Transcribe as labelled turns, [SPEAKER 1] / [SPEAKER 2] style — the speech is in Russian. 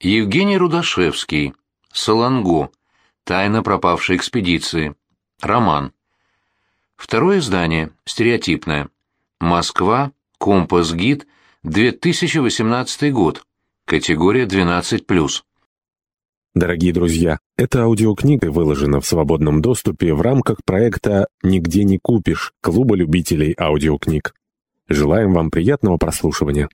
[SPEAKER 1] Евгений Рудашевский. Солонго. Тайна пропавшей экспедиции. Роман. Второе издание. Стереотипное. Москва. Компас-гид. 2018 год. Категория 12+.
[SPEAKER 2] Дорогие друзья, эта аудиокнига выложена в свободном доступе в рамках проекта «Нигде не купишь» Клуба любителей аудиокниг. Желаем вам приятного прослушивания.